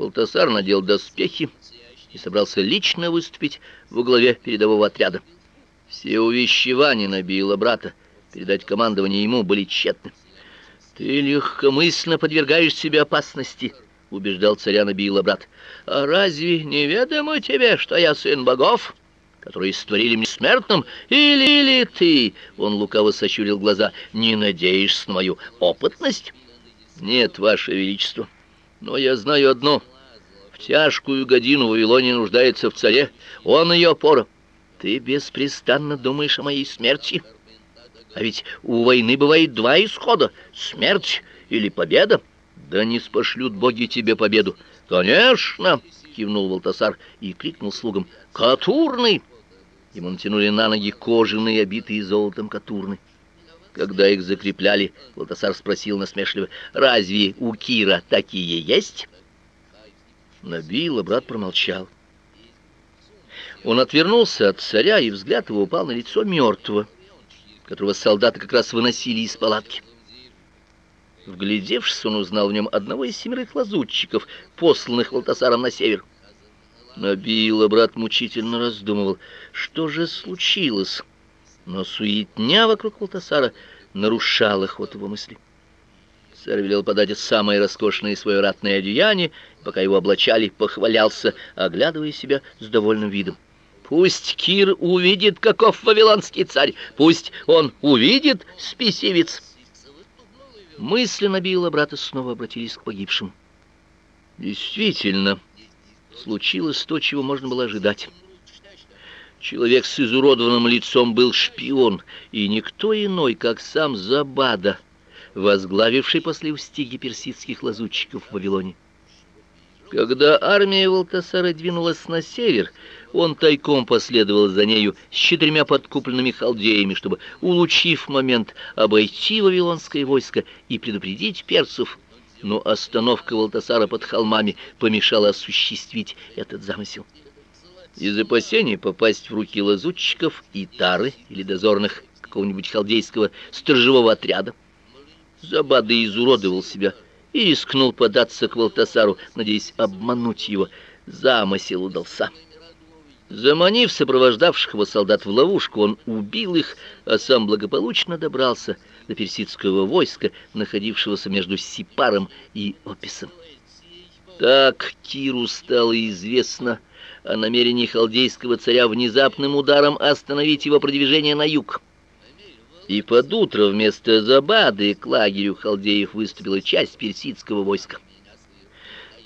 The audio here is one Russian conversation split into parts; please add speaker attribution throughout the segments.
Speaker 1: Волтасар надел доспехи и собрался лично выступить во главе передового отряда. Все увещевания набила брата передать командование ему были тщетны. Ты легкомысленно подвергаешь себе опасности, убеждал царя Набиила брат. А разве не ведомо тебе, что я сын богов, которые створили меня смертным, или или ты, он лукаво сощурил глаза, не надеешься на мою опытность? Нет, ваше величество. Но я знаю одно: тяжкую годину Вавилония нуждается в царе, он ее опора. Ты беспрестанно думаешь о моей смерти. А ведь у войны бывает два исхода: смерть или победа. Да не спошлют боги тебе победу. Конечно, кивнул Волтасар и крикнул слугам: "Катурный!" Ему натянули на ноги кожаные, обитые золотом катурны. Когда их закрепляли, Волтасар спросил насмешливо: "Разве у Кира такие есть?" Набила брат промолчал. Он отвернулся от царя, и взгляд его упал на лицо мертвого которого солдаты как раз выносили из палатки. Вглядевшись, он узнал в нем одного из семерых лазутчиков, посланных Валтасаром на север. Набила брат мучительно раздумывал, что же случилось, но суетня вокруг Валтасара нарушала ход его мысли. Царь велел подать самое роскошное свое ратное одеяние, пока его облачали, похвалялся, оглядывая себя с довольным видом. Пусть Кир увидит, каков вавилонский царь, пусть он увидит спесивец. Мысли Набила брата снова обратились к погибшим. Действительно, случилось то, чего можно было ожидать. Человек с изуродованным лицом был шпион, и никто иной, как сам Забада, возглавивший после устиги персидских лазутчиков в Вавилоне. Когда армия Валтасара двинулась на север, он тайком последовал за нею с четырьмя подкупленными халдеями, чтобы, улучив момент, обойти вавилонское войско и предупредить перцев. Но остановка Валтасара под холмами помешала осуществить этот замысел. Из опасения попасть в руки лазутчиков и тары или дозорных какого-нибудь халдейского сторожевого отряда, Забада изуродовал себя и рискнул податься к Валтасару, надеясь обмануть его. Замысел удался. Заманив сопровождавших его солдат в ловушку, он убил их, а сам благополучно добрался до персидского войска, находившегося между Сипаром и Описом. Так Киру стало известно о намерении халдейского царя внезапным ударом остановить его продвижение на юг. И под утро вместо Забады к лагерю халдеев выступила часть персидского войска.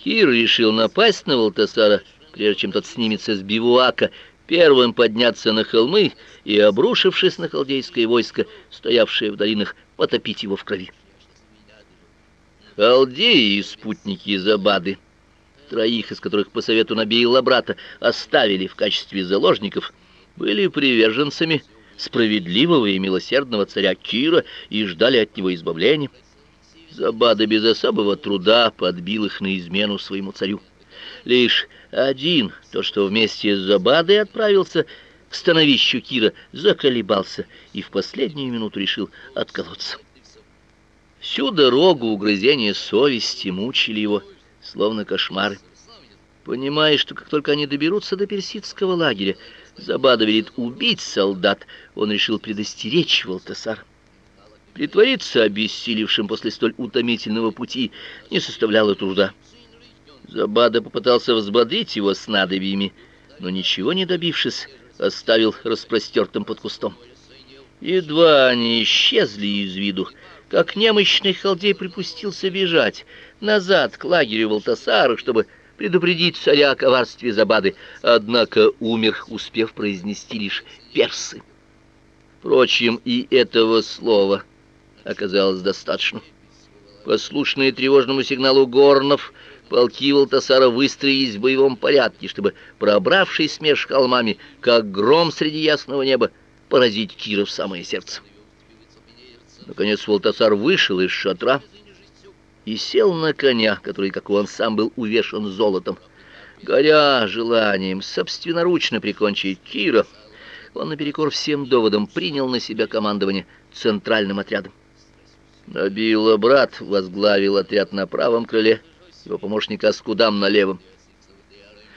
Speaker 1: Кир решил напасть на Валтасара прежде чем тот снимется с бивуака, первым подняться на холмы и, обрушившись на халдейское войско, стоявшее в долинах, потопить его в крови. Халдеи и спутники Забады, троих из которых по совету Набиила брата оставили в качестве заложников, были приверженцами справедливого и милосердного царя Кира и ждали от него избавления. Забада без особого труда подбил их на измену своему царю. Лишь один, то что вместе с Забадой отправился к становищу Кира, заколебался и в последнюю минуту решил отколоться. Всю дорогу угрызения совести мучили его, словно кошмары. Понимая, что как только они доберутся до персидского лагеря, Забада велит убить солдат, он решил предостеречь Валтасар. Притвориться обессилевшим после столь утомительного пути не составляло труда. Забада попытался взбодрить его снадобьями, но ничего не добившись, оставил распростертым под кустом. Едва они исчезли из виду, как немощный халдей припустился бежать назад к лагерю Валтасара, чтобы предупредить царя о коварстве Забады, однако умер, успев произнести лишь персы. Впрочем, и этого слова оказалось достаточно. Послушные тревожному сигналу горнов, полки Валтасара выстроились в боевом порядке, чтобы, пробравшись меж холмами, как гром среди ясного неба, поразить Кира в самое сердце. Наконец Валтасар вышел из шатра и сел на коня, который, как он сам был увешан золотом. Горя желанием собственноручно прикончить Кира, он наперекор всем доводам принял на себя командование центральным отрядом. Набила брат возглавил отряд на правом крыле, его помощник Аскудам на левом.